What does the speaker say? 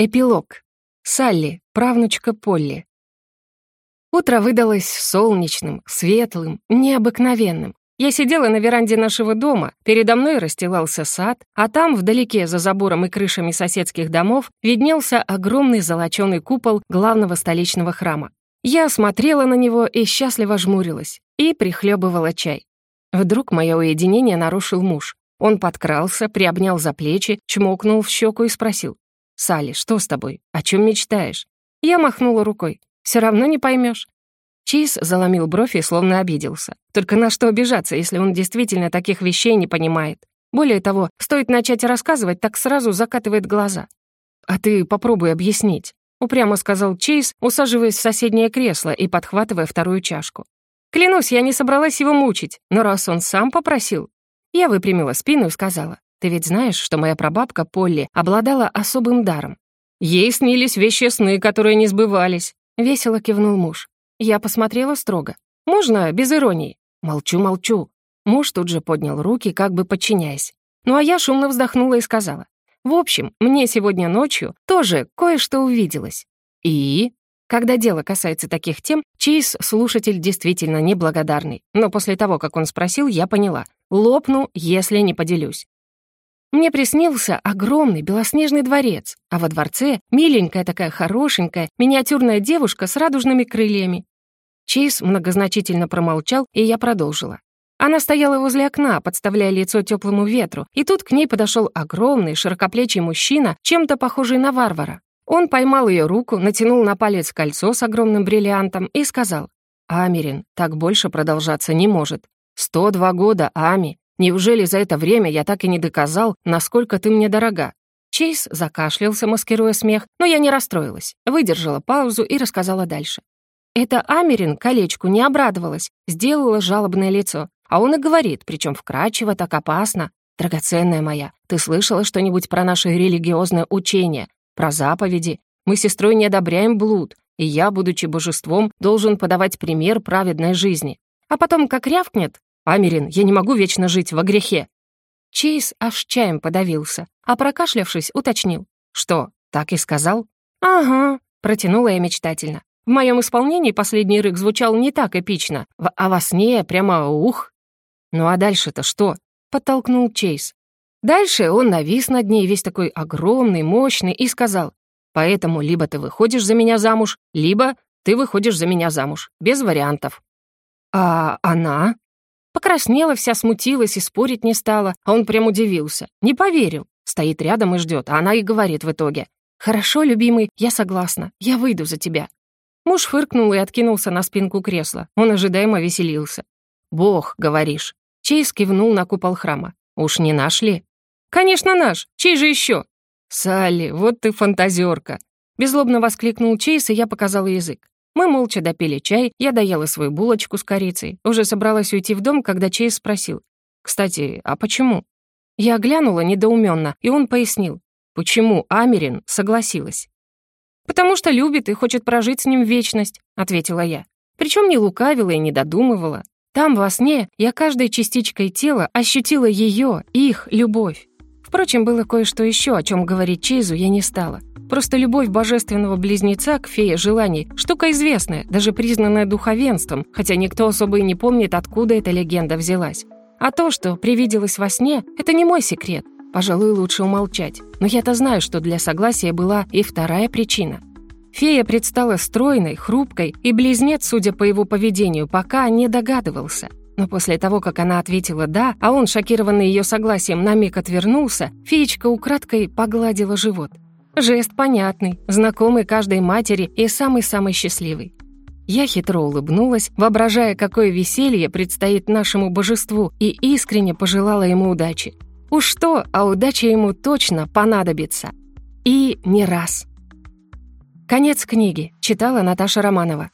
Эпилог. Салли, правнучка Полли. Утро выдалось солнечным, светлым, необыкновенным. Я сидела на веранде нашего дома, передо мной расстилался сад, а там, вдалеке, за забором и крышами соседских домов, виднелся огромный золоченый купол главного столичного храма. Я смотрела на него и счастливо жмурилась, и прихлебывала чай. Вдруг мое уединение нарушил муж. Он подкрался, приобнял за плечи, чмокнул в щеку и спросил, Салли, что с тобой? О чем мечтаешь?» Я махнула рукой. Все равно не поймешь. Чиз заломил бровь и словно обиделся. Только на что обижаться, если он действительно таких вещей не понимает? Более того, стоит начать рассказывать, так сразу закатывает глаза. «А ты попробуй объяснить», — упрямо сказал Чейз, усаживаясь в соседнее кресло и подхватывая вторую чашку. «Клянусь, я не собралась его мучить, но раз он сам попросил...» Я выпрямила спину и сказала, ты ведь знаешь, что моя прабабка Полли обладала особым даром. Ей снились вещи сны, которые не сбывались. Весело кивнул муж. Я посмотрела строго. Можно без иронии? Молчу, молчу. Муж тут же поднял руки, как бы подчиняясь. Ну а я шумно вздохнула и сказала. В общем, мне сегодня ночью тоже кое-что увиделось. И? Когда дело касается таких тем, Чейз — слушатель действительно неблагодарный. Но после того, как он спросил, я поняла. Лопну, если не поделюсь. Мне приснился огромный белоснежный дворец, а во дворце миленькая такая хорошенькая миниатюрная девушка с радужными крыльями. Чейз многозначительно промолчал, и я продолжила. Она стояла возле окна, подставляя лицо теплому ветру, и тут к ней подошел огромный широкоплечий мужчина, чем-то похожий на варвара. Он поймал ее руку, натянул на палец кольцо с огромным бриллиантом и сказал, «Америн, так больше продолжаться не может. 102 года, Ами, Неужели за это время я так и не доказал, насколько ты мне дорога?» Чейз закашлялся, маскируя смех, но я не расстроилась, выдержала паузу и рассказала дальше. Это Америн колечку не обрадовалась, сделала жалобное лицо, а он и говорит, причем вкрадчиво, так опасно. «Драгоценная моя, ты слышала что-нибудь про наше религиозное учение, про заповеди? Мы с сестрой не одобряем блуд, и я, будучи божеством, должен подавать пример праведной жизни. А потом, как рявкнет, «Америн, я не могу вечно жить во грехе!» Чейз аж чаем подавился, а прокашлявшись, уточнил. «Что, так и сказал?» «Ага», — протянула я мечтательно. В моем исполнении последний рык звучал не так эпично, а во сне прямо ух. «Ну а дальше-то что?» — подтолкнул Чейз. Дальше он навис над ней, весь такой огромный, мощный, и сказал, «Поэтому либо ты выходишь за меня замуж, либо ты выходишь за меня замуж, без вариантов». «А она?» Покраснела вся, смутилась и спорить не стала, а он прям удивился. Не поверил. Стоит рядом и ждет, а она и говорит в итоге. «Хорошо, любимый, я согласна. Я выйду за тебя». Муж фыркнул и откинулся на спинку кресла. Он ожидаемо веселился. «Бог, говоришь». Чейз кивнул на купол храма. «Уж не наш ли?» «Конечно наш! Чей же еще?» «Салли, вот ты фантазерка!» Безлобно воскликнул Чейз, и я показала язык. Мы молча допили чай, я доела свою булочку с корицей. Уже собралась уйти в дом, когда Чейз спросил. «Кстати, а почему?» Я оглянула недоуменно, и он пояснил, почему Америн согласилась. «Потому что любит и хочет прожить с ним вечность», — ответила я. Причем не лукавила и не додумывала. Там, во сне, я каждой частичкой тела ощутила ее, их любовь. Впрочем, было кое-что еще, о чем говорить Чейзу я не стала. Просто любовь божественного близнеца к фее желаний – штука известная, даже признанная духовенством, хотя никто особо и не помнит, откуда эта легенда взялась. А то, что привиделось во сне, это не мой секрет. Пожалуй, лучше умолчать. Но я-то знаю, что для согласия была и вторая причина. Фея предстала стройной, хрупкой, и близнец, судя по его поведению, пока не догадывался. Но после того, как она ответила «да», а он, шокированный ее согласием, на миг отвернулся, феечка украдкой погладила живот – Жест понятный, знакомый каждой матери и самый-самый счастливый. Я хитро улыбнулась, воображая, какое веселье предстоит нашему божеству, и искренне пожелала ему удачи. Уж что, а удача ему точно понадобится. И не раз. Конец книги. Читала Наташа Романова.